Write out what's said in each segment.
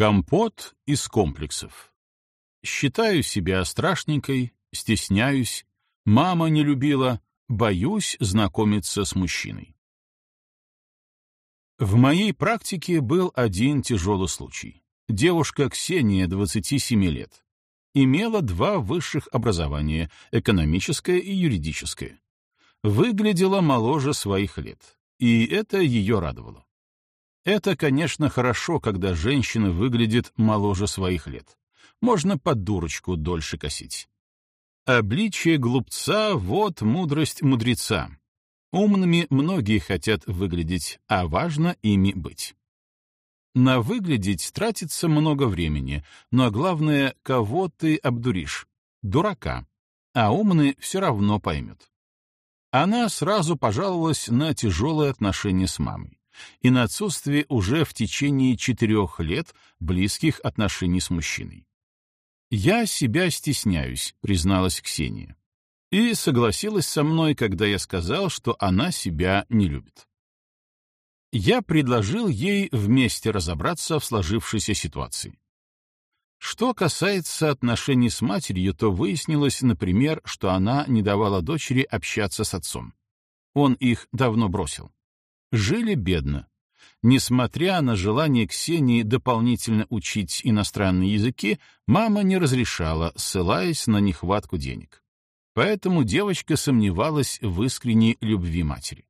Компот из комплексов. Считаю себя страшненькой, стесняюсь, мама не любила, боюсь знакомиться с мужчиной. В моей практике был один тяжелый случай. Девушка Ксения, 27 лет, имела два высших образования — экономическое и юридическое. Выглядела моложе своих лет, и это ее радовало. Это, конечно, хорошо, когда женщина выглядит моложе своих лет. Можно под дурочку дольше косить. Обличие глупца — вот мудрость мудреца. Умными многие хотят выглядеть, а важно ими быть. На выглядеть тратится много времени, но главное, кого ты обдуришь? Дурака. А умный все равно поймет. Она сразу пожаловалась на тяжелые отношения с мамой и на отсутствие уже в течение четырех лет близких отношений с мужчиной. «Я себя стесняюсь», — призналась Ксения. И согласилась со мной, когда я сказал, что она себя не любит. Я предложил ей вместе разобраться в сложившейся ситуации. Что касается отношений с матерью, то выяснилось, например, что она не давала дочери общаться с отцом. Он их давно бросил. Жили бедно. Несмотря на желание Ксении дополнительно учить иностранные языки, мама не разрешала, ссылаясь на нехватку денег. Поэтому девочка сомневалась в искренней любви матери.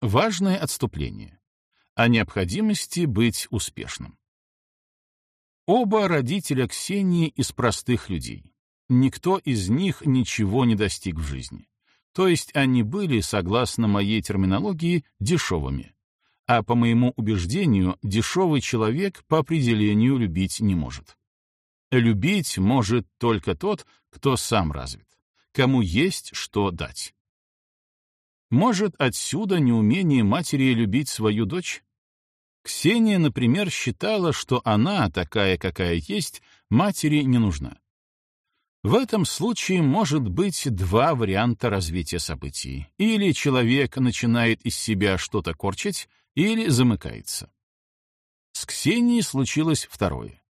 Важное отступление. О необходимости быть успешным. Оба родителя Ксении из простых людей. Никто из них ничего не достиг в жизни. То есть они были, согласно моей терминологии, дешевыми. А по моему убеждению, дешевый человек по определению любить не может. Любить может только тот, кто сам развит, кому есть что дать. Может, отсюда неумение матери любить свою дочь? Ксения, например, считала, что она, такая, какая есть, матери не нужна. В этом случае может быть два варианта развития событий. Или человек начинает из себя что-то корчить, или замыкается. С Ксенией случилось второе.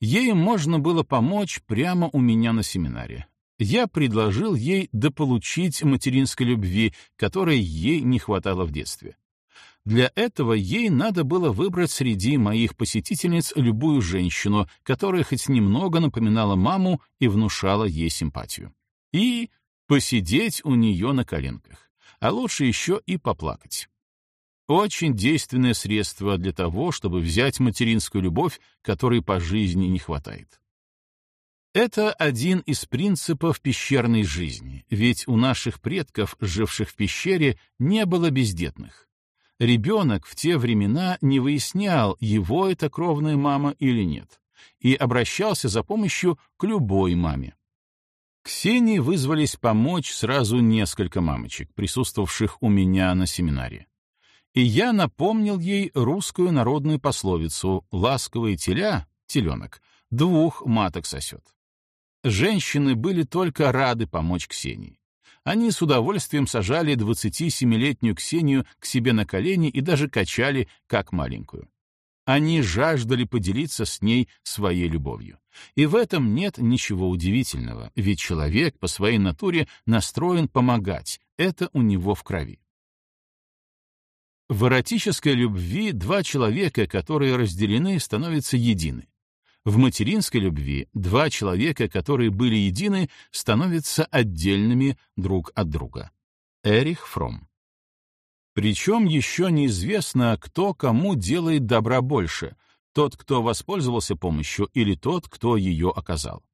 Ей можно было помочь прямо у меня на семинаре. Я предложил ей дополучить материнской любви, которой ей не хватало в детстве. Для этого ей надо было выбрать среди моих посетительниц любую женщину, которая хоть немного напоминала маму и внушала ей симпатию. И посидеть у нее на коленках, а лучше еще и поплакать. Очень действенное средство для того, чтобы взять материнскую любовь, которой по жизни не хватает. Это один из принципов пещерной жизни, ведь у наших предков, живших в пещере, не было бездетных ребенок в те времена не выяснял, его это кровная мама или нет, и обращался за помощью к любой маме. Ксении вызвались помочь сразу несколько мамочек, присутствовавших у меня на семинаре. И я напомнил ей русскую народную пословицу «ласковые теля, теленок, двух маток сосет». Женщины были только рады помочь Ксении. Они с удовольствием сажали 27-летнюю Ксению к себе на колени и даже качали, как маленькую. Они жаждали поделиться с ней своей любовью. И в этом нет ничего удивительного, ведь человек по своей натуре настроен помогать, это у него в крови. В эротической любви два человека, которые разделены, становятся едины. В материнской любви два человека, которые были едины, становятся отдельными друг от друга. Эрих Фром. Причем еще неизвестно, кто кому делает добра больше, тот, кто воспользовался помощью, или тот, кто ее оказал.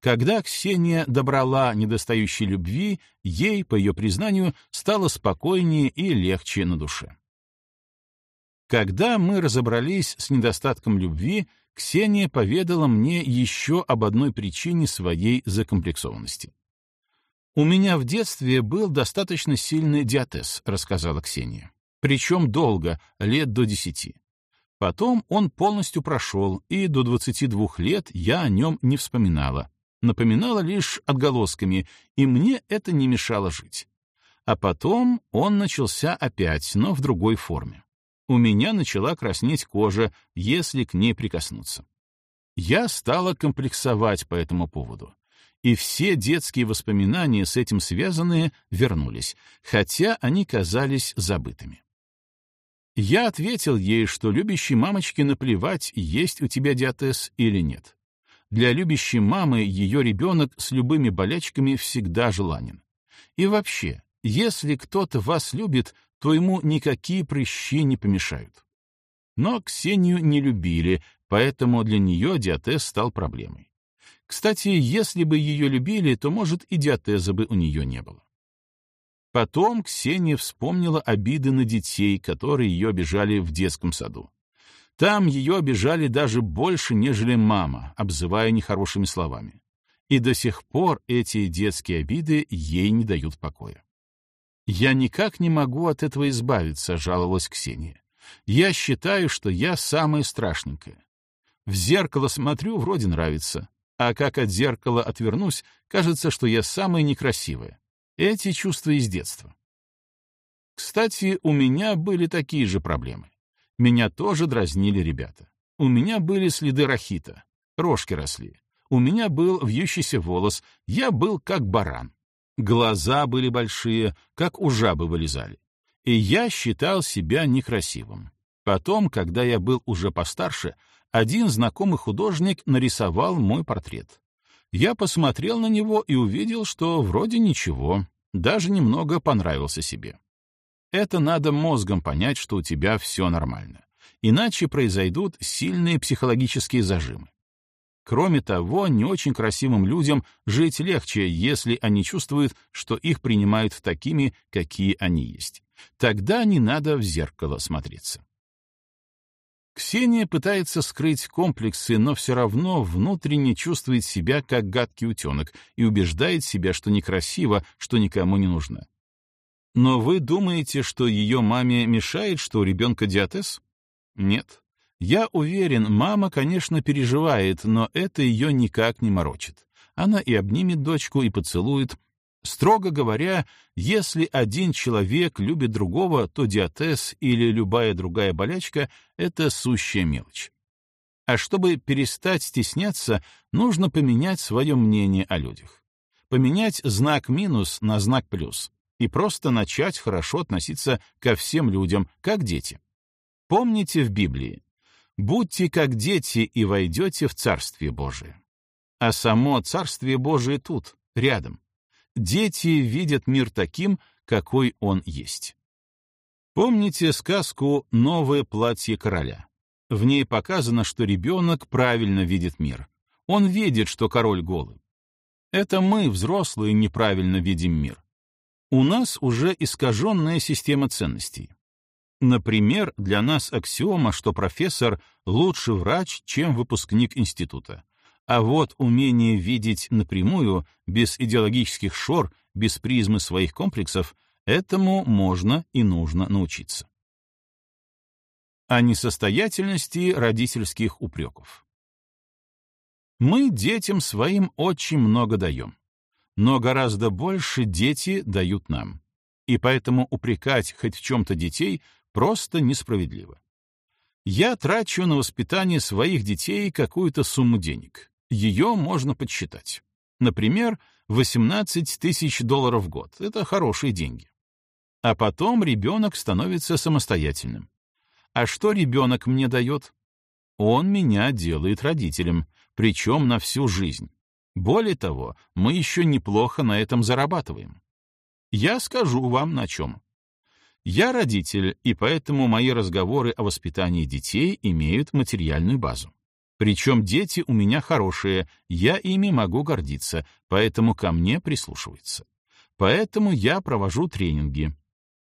Когда Ксения добрала недостающей любви, ей, по ее признанию, стало спокойнее и легче на душе. Когда мы разобрались с недостатком любви, Ксения поведала мне еще об одной причине своей закомплексованности. «У меня в детстве был достаточно сильный диатез», — рассказала Ксения. «Причем долго, лет до десяти. Потом он полностью прошел, и до 22 лет я о нем не вспоминала. Напоминала лишь отголосками, и мне это не мешало жить. А потом он начался опять, но в другой форме. У меня начала краснеть кожа, если к ней прикоснуться. Я стала комплексовать по этому поводу. И все детские воспоминания с этим связанные вернулись, хотя они казались забытыми. Я ответил ей, что любящей мамочке наплевать, есть у тебя диатез или нет. Для любящей мамы ее ребенок с любыми болячками всегда желанен. И вообще, если кто-то вас любит, то ему никакие прыщи не помешают. Но Ксению не любили, поэтому для нее диатез стал проблемой. Кстати, если бы ее любили, то, может, и диатеза бы у нее не было. Потом Ксения вспомнила обиды на детей, которые ее обижали в детском саду. Там ее обижали даже больше, нежели мама, обзывая нехорошими словами. И до сих пор эти детские обиды ей не дают покоя. «Я никак не могу от этого избавиться», — жаловалась Ксения. «Я считаю, что я самая страшненькая. В зеркало смотрю, вроде нравится, а как от зеркала отвернусь, кажется, что я самая некрасивая. Эти чувства из детства. Кстати, у меня были такие же проблемы. Меня тоже дразнили ребята. У меня были следы рахита, рожки росли. У меня был вьющийся волос, я был как баран. Глаза были большие, как у жабы вылезали. И я считал себя некрасивым. Потом, когда я был уже постарше, один знакомый художник нарисовал мой портрет. Я посмотрел на него и увидел, что вроде ничего, даже немного понравился себе. Это надо мозгом понять, что у тебя все нормально. Иначе произойдут сильные психологические зажимы. Кроме того, не очень красивым людям жить легче, если они чувствуют, что их принимают такими, какие они есть. Тогда не надо в зеркало смотреться. Ксения пытается скрыть комплексы, но все равно внутренне чувствует себя как гадкий утенок и убеждает себя, что некрасиво, что никому не нужно. Но вы думаете, что ее маме мешает, что у ребенка диатез? Нет. Я уверен, мама, конечно, переживает, но это ее никак не морочит. Она и обнимет дочку, и поцелует, Строго говоря, если один человек любит другого, то диатез или любая другая болячка — это сущая мелочь. А чтобы перестать стесняться, нужно поменять свое мнение о людях. Поменять знак минус на знак плюс и просто начать хорошо относиться ко всем людям, как дети. Помните в Библии «Будьте как дети и войдете в Царствие Божие». А само Царствие Божие тут, рядом. Дети видят мир таким, какой он есть. Помните сказку «Новое платье короля»? В ней показано, что ребенок правильно видит мир. Он видит, что король голый. Это мы, взрослые, неправильно видим мир. У нас уже искаженная система ценностей. Например, для нас аксиома, что профессор лучше врач, чем выпускник института. А вот умение видеть напрямую, без идеологических шор, без призмы своих комплексов, этому можно и нужно научиться. О несостоятельности родительских упреков. Мы детям своим очень много даем, но гораздо больше дети дают нам. И поэтому упрекать хоть в чем-то детей просто несправедливо. Я трачу на воспитание своих детей какую-то сумму денег. Ее можно подсчитать. Например, 18 тысяч долларов в год — это хорошие деньги. А потом ребенок становится самостоятельным. А что ребенок мне дает? Он меня делает родителем, причем на всю жизнь. Более того, мы еще неплохо на этом зарабатываем. Я скажу вам на чем. Я родитель, и поэтому мои разговоры о воспитании детей имеют материальную базу. Причем дети у меня хорошие, я ими могу гордиться, поэтому ко мне прислушиваются. Поэтому я провожу тренинги.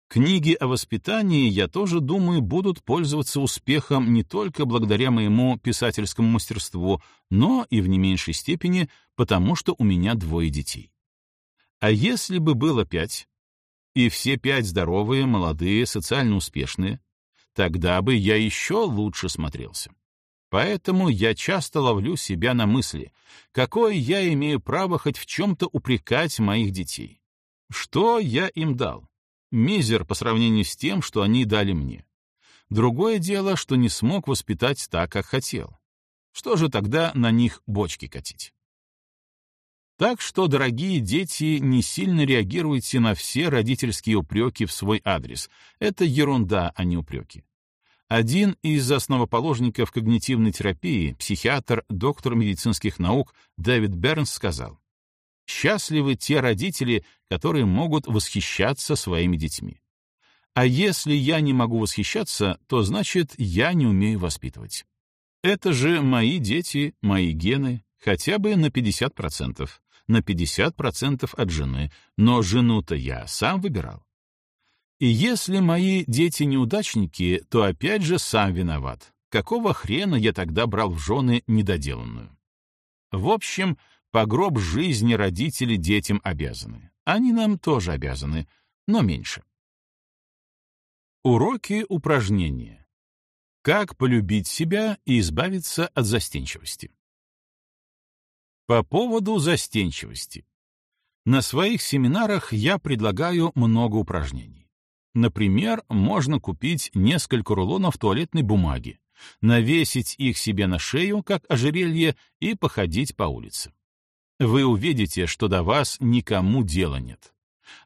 Книги о воспитании, я тоже думаю, будут пользоваться успехом не только благодаря моему писательскому мастерству, но и в не меньшей степени потому, что у меня двое детей. А если бы было пять, и все пять здоровые, молодые, социально успешные, тогда бы я еще лучше смотрелся. Поэтому я часто ловлю себя на мысли, какое я имею право хоть в чем-то упрекать моих детей. Что я им дал? Мизер по сравнению с тем, что они дали мне. Другое дело, что не смог воспитать так, как хотел. Что же тогда на них бочки катить? Так что, дорогие дети, не сильно реагируйте на все родительские упреки в свой адрес. Это ерунда, а не упреки. Один из основоположников когнитивной терапии, психиатр, доктор медицинских наук Дэвид Бернс сказал, «Счастливы те родители, которые могут восхищаться своими детьми. А если я не могу восхищаться, то значит, я не умею воспитывать. Это же мои дети, мои гены, хотя бы на 50% на 50% от жены, но жену-то я сам выбирал. И если мои дети неудачники, то опять же сам виноват. Какого хрена я тогда брал в жены недоделанную? В общем, по гроб жизни родители детям обязаны. Они нам тоже обязаны, но меньше. Уроки упражнения. Как полюбить себя и избавиться от застенчивости. По поводу застенчивости. На своих семинарах я предлагаю много упражнений. Например, можно купить несколько рулонов туалетной бумаги, навесить их себе на шею, как ожерелье, и походить по улице. Вы увидите, что до вас никому дела нет.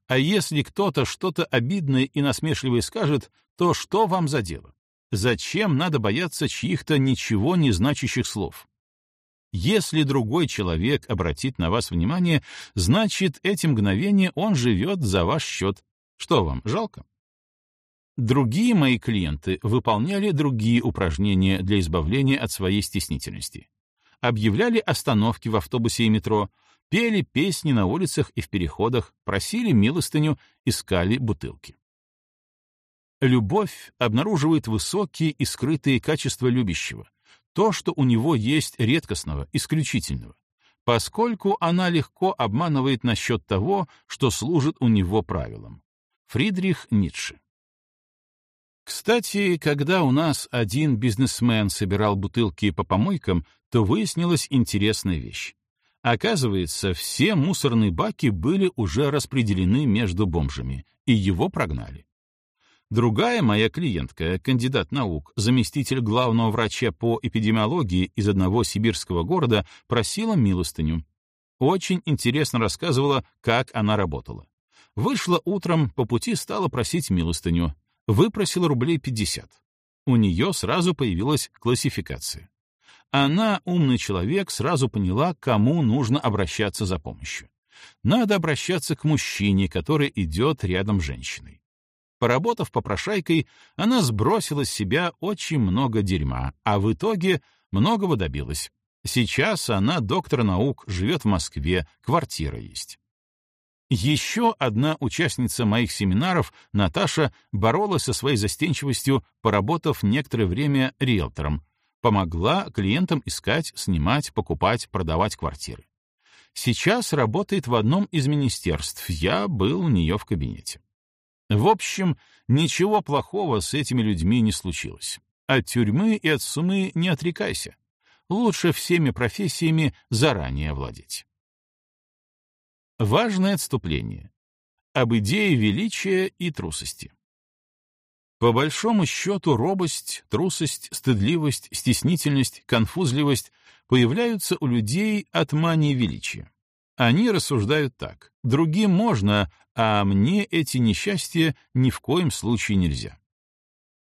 А если кто-то что-то обидное и насмешливое скажет, то что вам за дело? Зачем надо бояться чьих-то ничего не значащих слов? Если другой человек обратит на вас внимание, значит, эти мгновения он живет за ваш счет. Что вам, жалко? Другие мои клиенты выполняли другие упражнения для избавления от своей стеснительности. Объявляли остановки в автобусе и метро, пели песни на улицах и в переходах, просили милостыню, искали бутылки. Любовь обнаруживает высокие и скрытые качества любящего, то, что у него есть редкостного, исключительного, поскольку она легко обманывает насчет того, что служит у него правилом. Фридрих Ницше. Кстати, когда у нас один бизнесмен собирал бутылки по помойкам, то выяснилась интересная вещь. Оказывается, все мусорные баки были уже распределены между бомжами, и его прогнали. Другая моя клиентка, кандидат наук, заместитель главного врача по эпидемиологии из одного сибирского города, просила милостыню. Очень интересно рассказывала, как она работала. Вышла утром, по пути стала просить милостыню. Выпросила рублей 50. У нее сразу появилась классификация. Она, умный человек, сразу поняла, кому нужно обращаться за помощью. Надо обращаться к мужчине, который идет рядом с женщиной. Поработав попрошайкой, она сбросила с себя очень много дерьма, а в итоге многого добилась. Сейчас она доктор наук, живет в Москве, квартира есть. Еще одна участница моих семинаров, Наташа, боролась со своей застенчивостью, поработав некоторое время риэлтором, помогла клиентам искать, снимать, покупать, продавать квартиры. Сейчас работает в одном из министерств, я был у нее в кабинете. В общем, ничего плохого с этими людьми не случилось. От тюрьмы и от сумы не отрекайся. Лучше всеми профессиями заранее овладеть. Важное отступление. Об идее величия и трусости. По большому счету, робость, трусость, стыдливость, стеснительность, конфузливость появляются у людей от мании величия. Они рассуждают так. Другим можно, а мне эти несчастья ни в коем случае нельзя.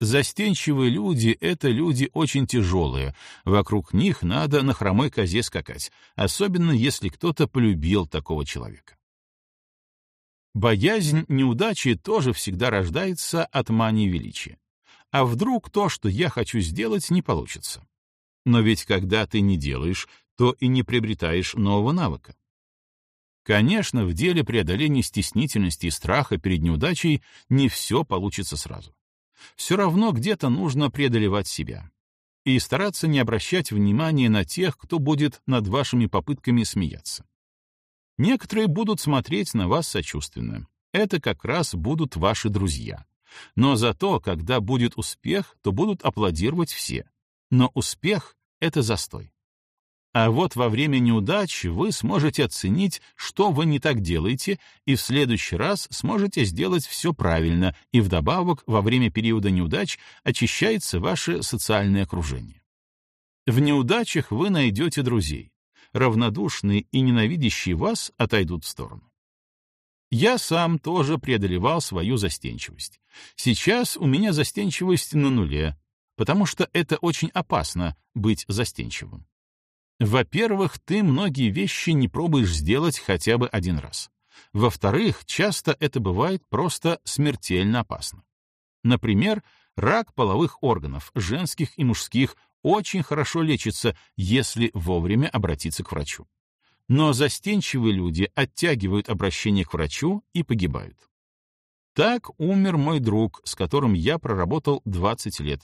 Застенчивые люди — это люди очень тяжелые, вокруг них надо на хромой козе скакать, особенно если кто-то полюбил такого человека. Боязнь неудачи тоже всегда рождается от мании величия. А вдруг то, что я хочу сделать, не получится? Но ведь когда ты не делаешь, то и не приобретаешь нового навыка. Конечно, в деле преодоления стеснительности и страха перед неудачей не все получится сразу. Все равно где-то нужно преодолевать себя. И стараться не обращать внимания на тех, кто будет над вашими попытками смеяться. Некоторые будут смотреть на вас сочувственно. Это как раз будут ваши друзья. Но зато, когда будет успех, то будут аплодировать все. Но успех — это застой. А вот во время неудачи вы сможете оценить, что вы не так делаете, и в следующий раз сможете сделать все правильно, и вдобавок во время периода неудач очищается ваше социальное окружение. В неудачах вы найдете друзей. Равнодушные и ненавидящие вас отойдут в сторону. Я сам тоже преодолевал свою застенчивость. Сейчас у меня застенчивость на нуле, потому что это очень опасно — быть застенчивым. Во-первых, ты многие вещи не пробуешь сделать хотя бы один раз. Во-вторых, часто это бывает просто смертельно опасно. Например, рак половых органов, женских и мужских, очень хорошо лечится, если вовремя обратиться к врачу. Но застенчивые люди оттягивают обращение к врачу и погибают. Так умер мой друг, с которым я проработал 20 лет.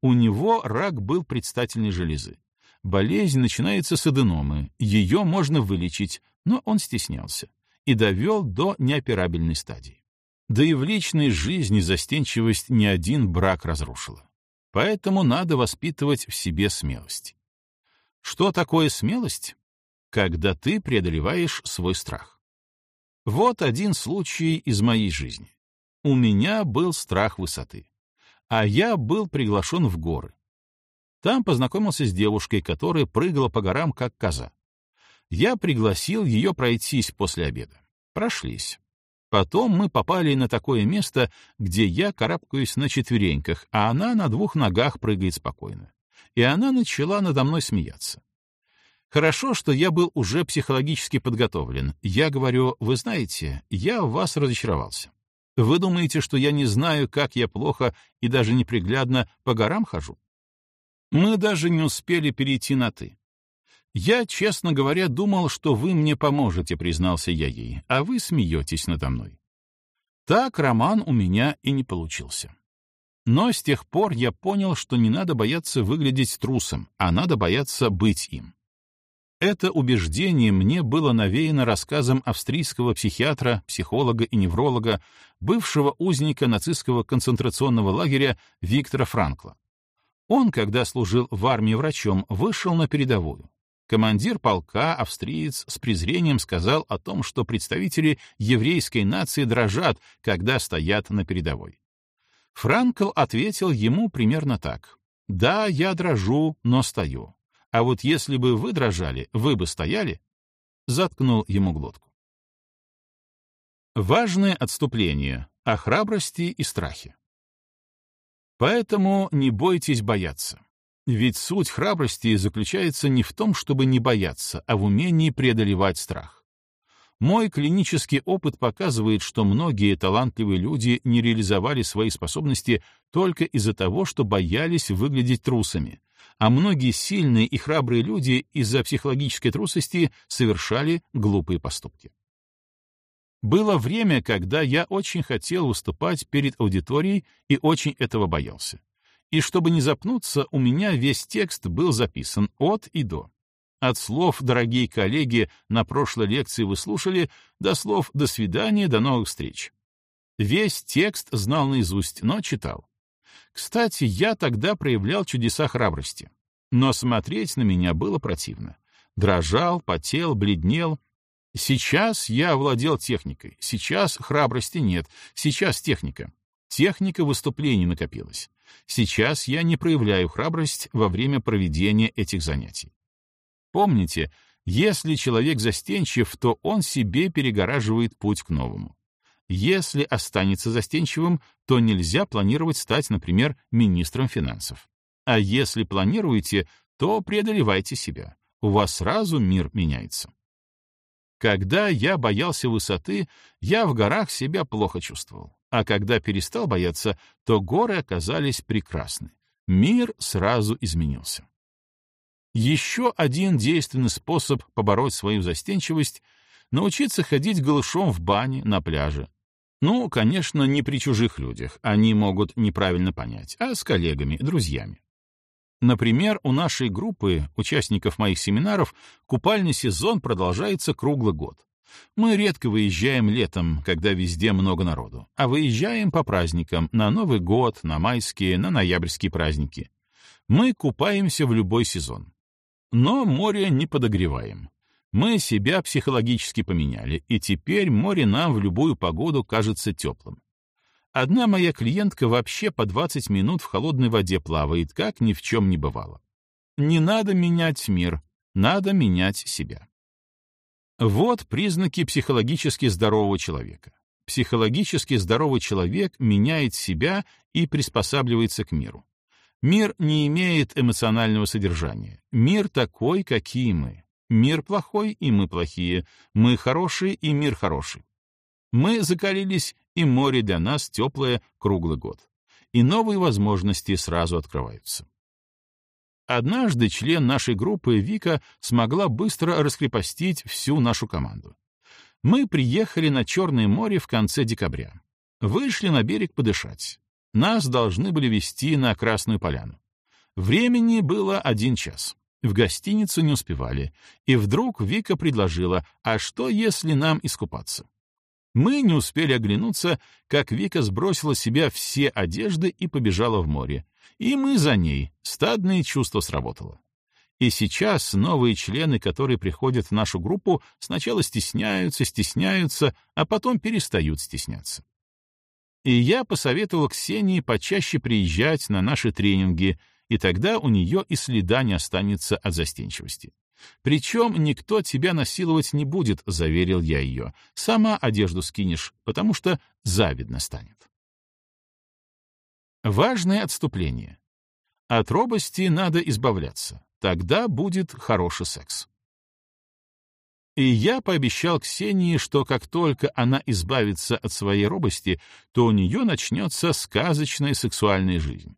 У него рак был предстательной железы. Болезнь начинается с аденомы, ее можно вылечить, но он стеснялся и довел до неоперабельной стадии. Да и в личной жизни застенчивость ни один брак разрушила. Поэтому надо воспитывать в себе смелость. Что такое смелость? Когда ты преодолеваешь свой страх. Вот один случай из моей жизни. У меня был страх высоты, а я был приглашен в горы. Там познакомился с девушкой, которая прыгала по горам, как коза. Я пригласил ее пройтись после обеда. Прошлись. Потом мы попали на такое место, где я карабкаюсь на четвереньках, а она на двух ногах прыгает спокойно. И она начала надо мной смеяться. Хорошо, что я был уже психологически подготовлен. Я говорю, вы знаете, я в вас разочаровался. Вы думаете, что я не знаю, как я плохо и даже неприглядно по горам хожу? Мы даже не успели перейти на «ты». «Я, честно говоря, думал, что вы мне поможете», — признался я ей, «а вы смеетесь надо мной». Так роман у меня и не получился. Но с тех пор я понял, что не надо бояться выглядеть трусом, а надо бояться быть им. Это убеждение мне было навеяно рассказом австрийского психиатра, психолога и невролога, бывшего узника нацистского концентрационного лагеря Виктора Франкла. Он, когда служил в армии врачом, вышел на передовую. Командир полка, австриец, с презрением сказал о том, что представители еврейской нации дрожат, когда стоят на передовой. Франкл ответил ему примерно так. «Да, я дрожу, но стою. А вот если бы вы дрожали, вы бы стояли?» Заткнул ему глотку. Важное отступление о храбрости и страхе. Поэтому не бойтесь бояться. Ведь суть храбрости заключается не в том, чтобы не бояться, а в умении преодолевать страх. Мой клинический опыт показывает, что многие талантливые люди не реализовали свои способности только из-за того, что боялись выглядеть трусами, а многие сильные и храбрые люди из-за психологической трусости совершали глупые поступки. Было время, когда я очень хотел выступать перед аудиторией и очень этого боялся. И чтобы не запнуться, у меня весь текст был записан от и до. От слов «дорогие коллеги» на прошлой лекции вы слушали, до слов «до свидания, до новых встреч». Весь текст знал наизусть, но читал. Кстати, я тогда проявлял чудеса храбрости. Но смотреть на меня было противно. Дрожал, потел, бледнел — Сейчас я овладел техникой, сейчас храбрости нет, сейчас техника. Техника выступлений накопилась. Сейчас я не проявляю храбрость во время проведения этих занятий. Помните, если человек застенчив, то он себе перегораживает путь к новому. Если останется застенчивым, то нельзя планировать стать, например, министром финансов. А если планируете, то преодолевайте себя. У вас сразу мир меняется. Когда я боялся высоты, я в горах себя плохо чувствовал. А когда перестал бояться, то горы оказались прекрасны. Мир сразу изменился. Еще один действенный способ побороть свою застенчивость — научиться ходить голышом в бане, на пляже. Ну, конечно, не при чужих людях, они могут неправильно понять, а с коллегами, друзьями. Например, у нашей группы, участников моих семинаров, купальный сезон продолжается круглый год. Мы редко выезжаем летом, когда везде много народу, а выезжаем по праздникам, на Новый год, на майские, на ноябрьские праздники. Мы купаемся в любой сезон. Но море не подогреваем. Мы себя психологически поменяли, и теперь море нам в любую погоду кажется теплым. Одна моя клиентка вообще по 20 минут в холодной воде плавает, как ни в чем не бывало. Не надо менять мир, надо менять себя. Вот признаки психологически здорового человека. Психологически здоровый человек меняет себя и приспосабливается к миру. Мир не имеет эмоционального содержания. Мир такой, какие мы. Мир плохой, и мы плохие. Мы хорошие, и мир хороший. Мы закалились, и море для нас теплое круглый год. И новые возможности сразу открываются. Однажды член нашей группы Вика смогла быстро раскрепостить всю нашу команду. Мы приехали на Черное море в конце декабря. Вышли на берег подышать. Нас должны были везти на Красную Поляну. Времени было один час. В гостиницу не успевали. И вдруг Вика предложила, а что, если нам искупаться? Мы не успели оглянуться, как Вика сбросила с себя все одежды и побежала в море. И мы за ней. Стадное чувство сработало. И сейчас новые члены, которые приходят в нашу группу, сначала стесняются, стесняются, а потом перестают стесняться. И я посоветовал Ксении почаще приезжать на наши тренинги, и тогда у нее и следа не останется от застенчивости. Причем никто тебя насиловать не будет, заверил я ее. Сама одежду скинешь, потому что завидно станет. Важное отступление. От робости надо избавляться. Тогда будет хороший секс. И я пообещал Ксении, что как только она избавится от своей робости, то у нее начнется сказочная сексуальная жизнь.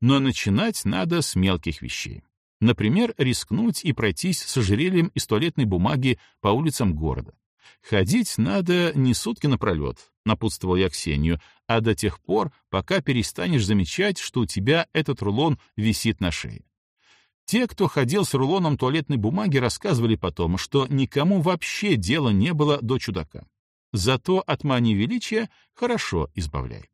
Но начинать надо с мелких вещей. Например, рискнуть и пройтись с ожерельем из туалетной бумаги по улицам города. Ходить надо не сутки напролет, напутствовал я Ксению, а до тех пор, пока перестанешь замечать, что у тебя этот рулон висит на шее. Те, кто ходил с рулоном туалетной бумаги, рассказывали потом, что никому вообще дела не было до чудака. Зато от мании величия хорошо избавляет.